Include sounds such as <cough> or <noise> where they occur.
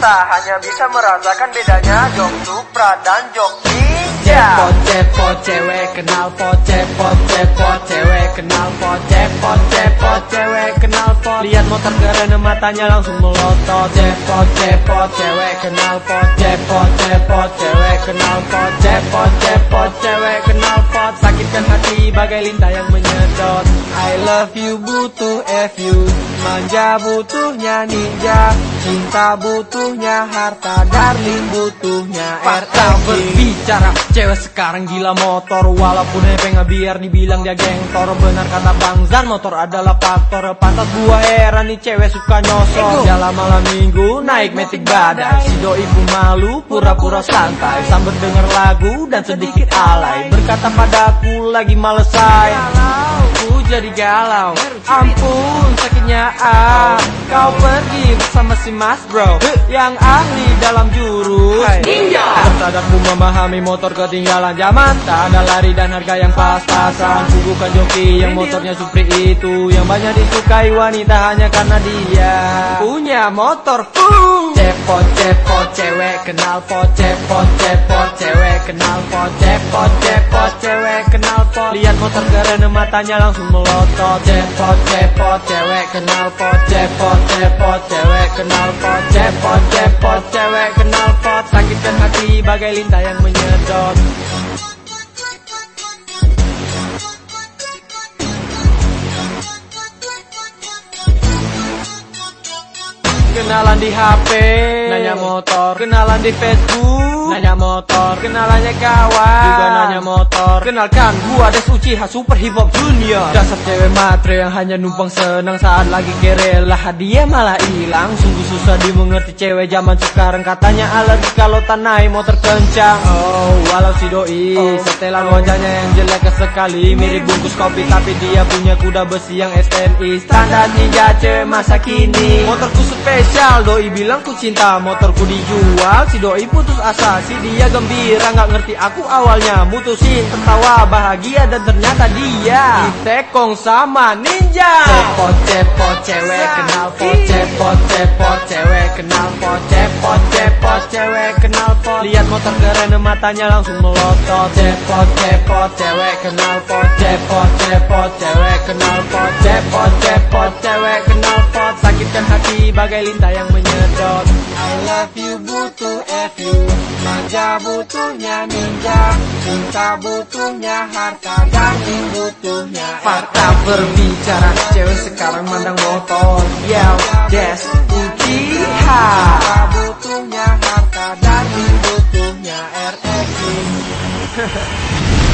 tak hanya bisa merasakan bedanya jok Supra dan jok Ninja. Cepot cepot cewek kenal pot cepot cepot cewek kenal pot cepot cepot cewek kenal pot Lihat motor karena matanya langsung melotot Cepot cepot cewek kenal pot cepot cepot cewek kenal pot cepot cepot cewek kenal pot Sakitkan hati bagai I love you butuh FU Manja butuhnya ninja. Cinta butuhnya harta. Darling butuhnya Fakta berbicara. Cewek sekarang gila motor. Walaupun hepeng biar dibilang dia gengtor. Benar kata Bang Zan motor adalah faktor. Pantas gua heran nih cewek suka nyosor. Jalan malam minggu naik metik badai. Si doi pun malu pura-pura santai. Sambil denger lagu dan sedikit alay. Berkata padaku lagi males say jadi galau. Ampun sakitnya ah. Kau pergi bersama si mas bro. Yang ahli dalam jurus. Ninja. Tersadar ku memahami motor ketinggalan zaman. Tak ada lari dan harga yang pas-pasan. Bukan joki yang motornya supri itu. Yang banyak disukai wanita hanya karena dia. Punya motor uh. Cepot cepot cewek kenal pot Cepot cepot cewek kenal pot Cepot cepot cewek kenal pot Lihat motor karena matanya langsung melotot. Cepot cepot cewek kenal pot Cepot cepot cewek kenal pot Cepot cepot cewek kenal pot Sakitkan hati bagai lintah yang menyedot Kenalan di HP Nanya motor. Kenalan di Facebook. Nanya motor. Kenalannya kawan. Juga nanya motor Kenalkan gua Des Uchiha Super Hip Hop Junior. Dasar cewek matre yang hanya numpang senang Saat lagi kere lah dia malah hilang. Sungguh susah dimengerti cewek zaman sekarang. Katanya alergi kalau tak naik motor kencang. Oh walau si doi Setelan wajahnya yang jelek sekali Mirip bungkus kopi tapi dia punya kuda besi yang SNI Standar ninja cewek masa kini. Motorku spesial doi bilang ku cinta. Motorku dijual si doi putus asa. Si dia gembira nggak ngerti aku awalnya. Mutusin tertawa bahagia dan ternyata dia. Ditekong sama ninja. Cepot cepot cewek kenal pot Cepot cepot cewek kenal pot Cepot cepot cewek kenal pot. Lihat motor keren matanya langsung melotot. Cepot cepot cewek kenal pot Cepot cepot cewek kenal pot. Cepot cepot cewek kenal Sakitkan hati bagai lintah yang menyedot. I love you butuh FU Manja butuhnya ninja. Cinta butuhnya harta. Darling butuhnya Fakta berbicara Cewek sekarang mandang motor. Yo, Des Uchiha Cinta butuhnya harta. Darling butuhnya RX <laughs>